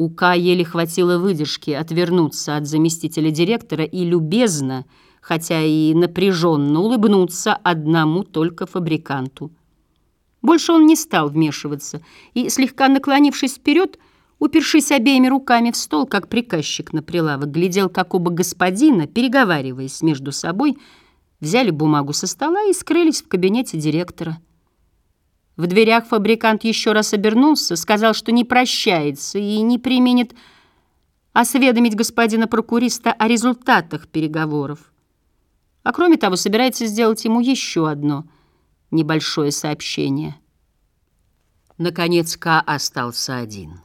У К еле хватило выдержки отвернуться от заместителя директора и любезно, хотя и напряженно, улыбнуться одному только фабриканту. Больше он не стал вмешиваться и, слегка наклонившись вперед, упершись обеими руками в стол, как приказчик на прилавок, глядел, как оба господина, переговариваясь между собой, взяли бумагу со стола и скрылись в кабинете директора. В дверях фабрикант еще раз обернулся, сказал, что не прощается и не применит осведомить господина прокуриста о результатах переговоров. А кроме того, собирается сделать ему еще одно небольшое сообщение. Наконец К остался один.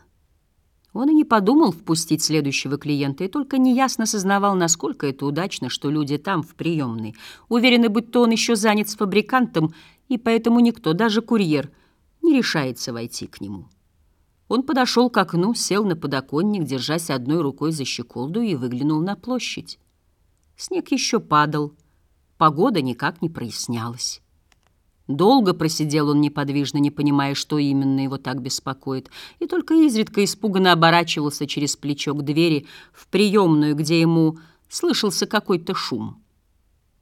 Он и не подумал впустить следующего клиента, и только неясно сознавал, насколько это удачно, что люди там, в приемной, уверены, будто он еще занят с фабрикантом, и поэтому никто, даже курьер, не решается войти к нему. Он подошел к окну, сел на подоконник, держась одной рукой за щеколду, и выглянул на площадь. Снег еще падал, погода никак не прояснялась. Долго просидел он неподвижно, не понимая, что именно его так беспокоит, и только изредка испуганно оборачивался через плечо к двери в приемную, где ему слышался какой-то шум.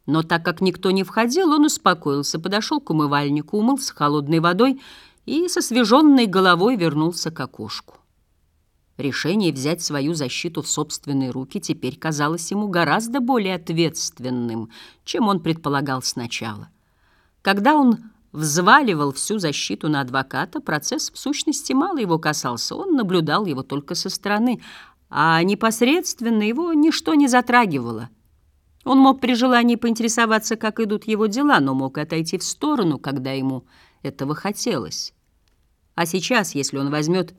Но так как никто не входил, он успокоился, подошел к умывальнику, умылся холодной водой и со свеженной головой вернулся к окошку. Решение взять свою защиту в собственные руки теперь казалось ему гораздо более ответственным, чем он предполагал сначала. Когда он взваливал всю защиту на адвоката, процесс в сущности мало его касался, он наблюдал его только со стороны, а непосредственно его ничто не затрагивало. Он мог при желании поинтересоваться, как идут его дела, но мог отойти в сторону, когда ему этого хотелось. А сейчас, если он возьмет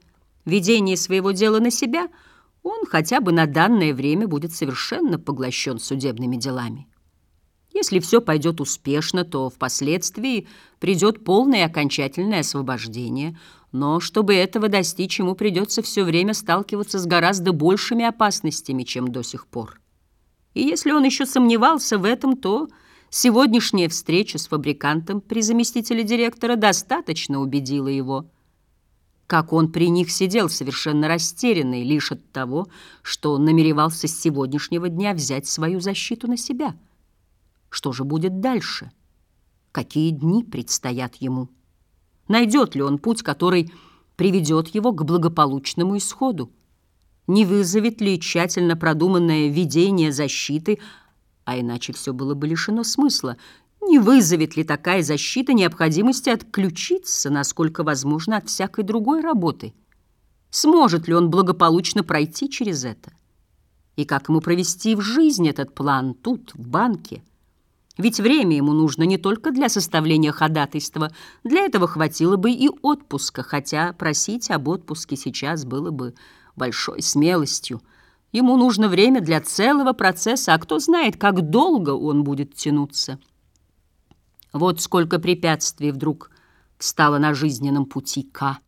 ведение своего дела на себя, он хотя бы на данное время будет совершенно поглощен судебными делами. Если все пойдет успешно, то впоследствии придет полное и окончательное освобождение, но чтобы этого достичь, ему придется все время сталкиваться с гораздо большими опасностями, чем до сих пор. И если он еще сомневался в этом, то сегодняшняя встреча с фабрикантом при заместителе директора достаточно убедила его. Как он при них сидел, совершенно растерянный, лишь от того, что он намеревался с сегодняшнего дня взять свою защиту на себя — что же будет дальше? Какие дни предстоят ему? Найдет ли он путь, который приведет его к благополучному исходу? Не вызовет ли тщательно продуманное ведение защиты, а иначе все было бы лишено смысла, не вызовет ли такая защита необходимости отключиться, насколько возможно, от всякой другой работы? Сможет ли он благополучно пройти через это? И как ему провести в жизнь этот план тут, в банке? Ведь время ему нужно не только для составления ходатайства. Для этого хватило бы и отпуска, хотя просить об отпуске сейчас было бы большой смелостью. Ему нужно время для целого процесса, а кто знает, как долго он будет тянуться. Вот сколько препятствий вдруг встало на жизненном пути К.